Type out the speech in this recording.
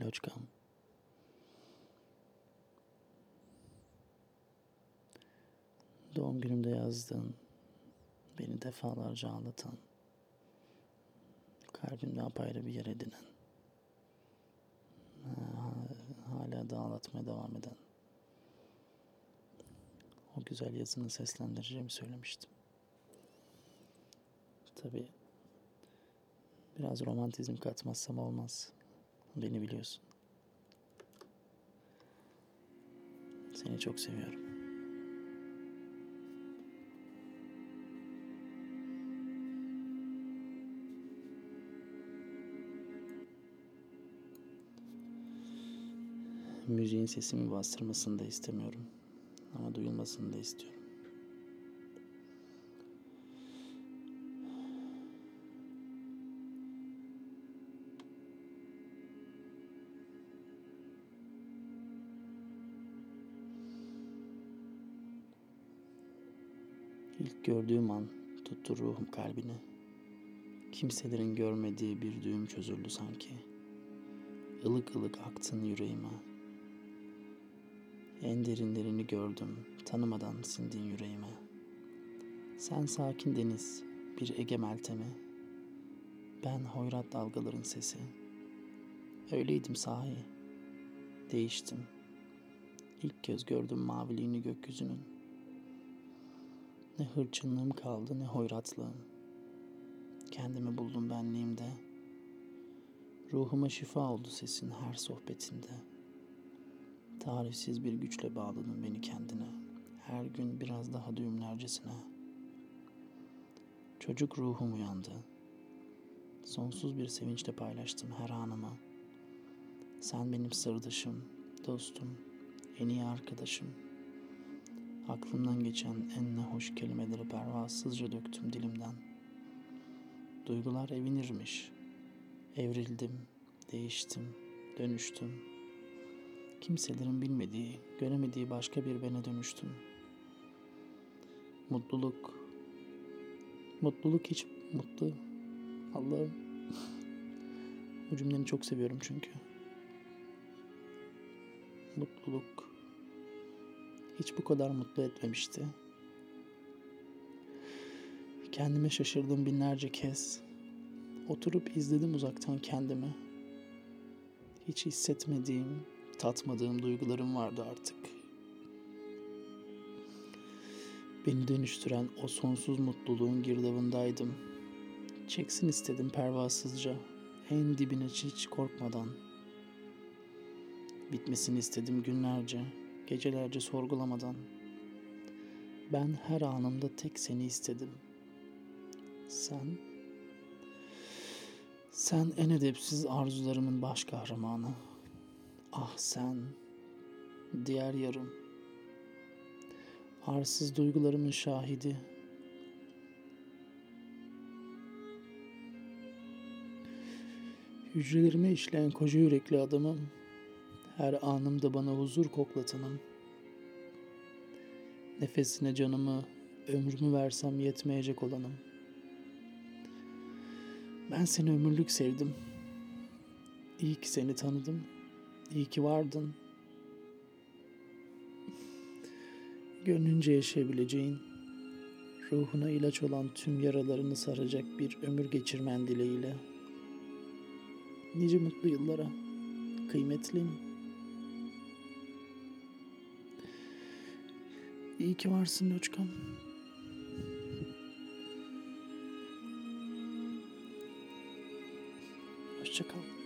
Loçkam. Doğum günümde yazdığın, beni defalarca ağlatan, kalbimde apayrı bir yer edinen, hala da ağlatmaya devam eden, o güzel yazını seslendireceğimi söylemiştim. Tabii biraz romantizm katmazsam olmaz. Beni biliyorsun. Seni çok seviyorum. Müziğin sesimi bastırmasını da istemiyorum. Ama duyulmasını da istiyorum. İlk gördüğüm an tuttu ruhum kalbini. Kimselerin görmediği bir düğüm çözüldü sanki. Ilık ılık aktın yüreğime. En derinlerini gördüm, tanımadan sindin yüreğime. Sen sakin deniz, bir Ege meltemi. Ben hoyrat dalgaların sesi. Öyleydim sahi. Değiştim. İlk kez gördüm maviliğini gökyüzünün. Ne hırçınlığım kaldı ne hoyratlığım. Kendimi buldum benliğimde. Ruhuma şifa oldu sesin her sohbetinde. Tarifsiz bir güçle bağladın beni kendine. Her gün biraz daha düğümlercesine. Çocuk ruhum uyandı. Sonsuz bir sevinçle paylaştım her anımı. Sen benim sırdaşım, dostum, en iyi arkadaşım.'' Aklımdan geçen en ne hoş kelimeleri pervasızca döktüm dilimden. Duygular evinirmiş. Evrildim, değiştim, dönüştüm. Kimselerin bilmediği, göremediği başka bir bene dönüştüm. Mutluluk, mutluluk hiç mutlu. Allah'ım. Bu cümleni çok seviyorum çünkü. Mutluluk hiç bu kadar mutlu etmemişti. Kendime şaşırdım binlerce kez. Oturup izledim uzaktan kendimi. Hiç hissetmediğim, tatmadığım duygularım vardı artık. Beni dönüştüren o sonsuz mutluluğun girdabındaydım. Çeksin istedim pervasızca, en dibine hiç korkmadan. Bitmesini istedim günlerce, gecelerce sorgulamadan. Ben her anımda tek seni istedim. Sen, sen en edepsiz arzularımın baş kahramanı. Ah sen, diğer yarım. Arsız duygularımın şahidi. Hücrelerime işleyen koca yürekli adamım. Her anımda bana huzur koklatanım. Nefesine canımı, ömrümü versem yetmeyecek olanım. Ben seni ömürlük sevdim. İyi ki seni tanıdım. İyi ki vardın. Gönlünce yaşayabileceğin, ruhuna ilaç olan tüm yaralarını saracak bir ömür geçirmen dileğiyle. Nice mutlu yıllara, kıymetlim. İyi ki varsın Loçkam. Hoşçakal.